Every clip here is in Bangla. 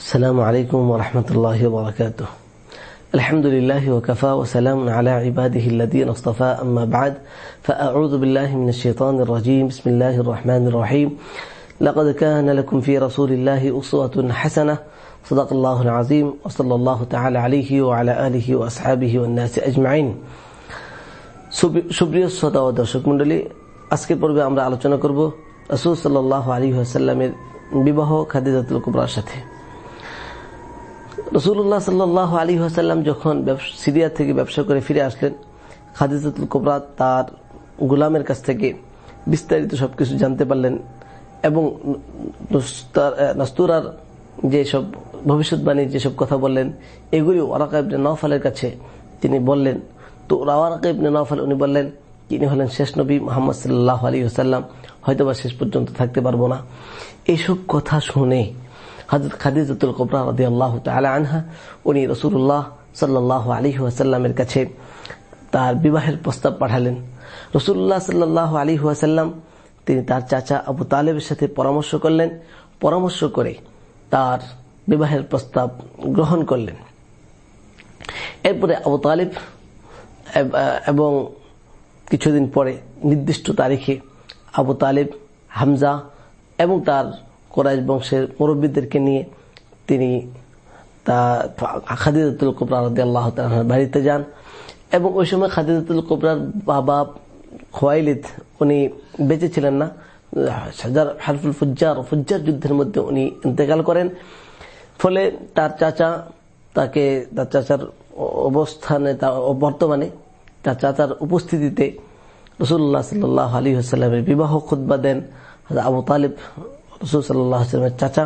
السلام عليكم ورحمة الله وبركاته الحمد لله وكفى وسلام على عباده الذين اصطفى أما بعد فأعوذ بالله من الشيطان الرجيم بسم الله الرحمن الرحيم لقد كان لكم في رسول الله أسوة حسنة صدق الله العظيم وصلى الله تعالى عليه وعلى آله وأصحابه والناس أجمعين সুপ্রিয় শ্রোতা ও দর্শক মন্ডলী আজকের পর্বে আমরা আলোচনা করব রসুল সাল্লাহ আলী আসাল্লামের বিবাহ খাদিজাতুল কুবরার সাথে রসুল্লাহ সাল্লাহ আলী আসাল্লাম যখন সিরিয়া থেকে ব্যবসা করে ফিরে আসলেন, খাদিজাতুল কুবরা তার গুলামের কাছ থেকে বিস্তারিত সবকিছু জানতে পারলেন এবং নাস্তুরার যেসব ভবিষ্যৎবাণীর যেসব কথা বললেন, এগুলি ওরাকা ইবনে নওফালের কাছে তিনি বললেন। তো ওরাকা ইবনে নওফাল উনি বললেন, তিনি হলেন শেষ নবী মোহাম্মদ সাল্লাহ আলী আসাল্লাম হয়তোবা শেষ পর্যন্ত থাকতে পারব না। এইসব কথা শুনে হজরত খাদিজুল কবরা রদি আল্লাহ আনহা, উনি রসুল্লাহ সাল্লাহ আলী আসাল্লামের কাছে তার বিবাহের প্রস্তাব পাঠালেন। রসুল্লাহ সাল্লাহ আলী আসাল্লাম তিনি তার চাচা আবু তালেবের সাথে পরামর্শ করলেন। পরামর্শ করে তার বিবাহের প্রস্তাব গ্রহণ করলেন। এরপরে আবু তালিব এবং কিছুদিন পরে নির্দিষ্ট তারিখে আবু তালিব, হামজা এবং তার কোরআশ বংশের মুরব্বীদেরকে নিয়ে তিনি তা খাদিদাতুল কোবরা আল্লাহ বাড়িতে যান এবং ওই সময় খাদিদাতুল কোবরার বাবা খোয়াইলিদ, উনি বেঁচে ছিলেন না। হারফুল ফুজ্জার ফুজ্জার যুদ্ধের মধ্যে উনি ইন্তেকাল করেন। ফলে তার চাচা তাকে, তার চাচার অবস্থানে বর্তমানে তার চাচার উপস্থিতিতে রসুল্লাহ সাল্লাহ আলী হাসাল্লামের বিবাহ খুদ্া দেন। আবু তালিব রসুল সাল্লাহ চাচা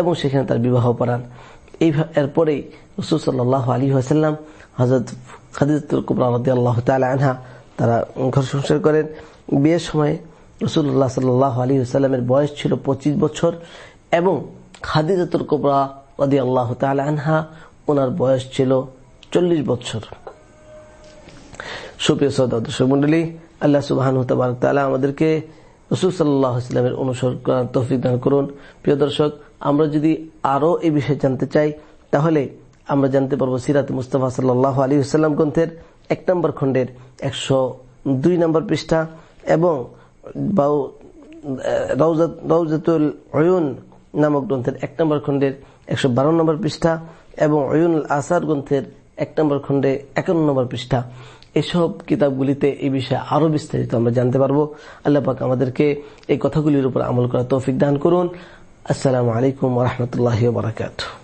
এবং সেখানে তার বিবাহ পড়ান এই এরপরেই রসুল সাল্লাহ আলী হাসাল্লাম হজরত খাদিজুল কুবরা আনহা তারা ঘর সংসার করেন। বিয়ের সময় রসুল্লাহ সাল্লাহ আলী সাল্লামের বয়স ছিল পঁচিশ বছর এবং খাদিজাতুল কুবরা রদি আল্লাহ আনহা ওনার বয়স ছিল চল্লিশ বছর। সুপ্রিয় সৌদা দর্শক মন্ডলী আল্লাহ সুবাহান তালা আমাদেরকে রসুল অনুসরণ তৌফিক দান করুন। প্রিয় দর্শক, আমরা যদি আরও এই বিষয়ে জানতে চাই, তাহলে আমরা জানতে পারব সিরাত মুস্তফা সাল্লাহ আলী সাল্লাম গ্রন্থের এক নম্বর খণ্ডের একশো দুই নম্বর পৃষ্ঠা এবং রৌজাতুল অয়ুন নামক গ্রন্থের এক নম্বর খণ্ডের একশো বারো নম্বর পৃষ্ঠা এবং অয়ুন আসার গ্রন্থের এক নম্বর খণ্ডে একান্ন নম্বর পৃষ্ঠা। এসব কিতাবগুলিতে এই বিষয়ে আরও বিস্তারিত আমরা জানতে পারব। আল্লাহ পাক আমাদেরকে এই কথাগুলির উপর আমল করা তৌফিক দান করুন। আসসালামু আলাইকুম রহমতুল্লাহ বারকাত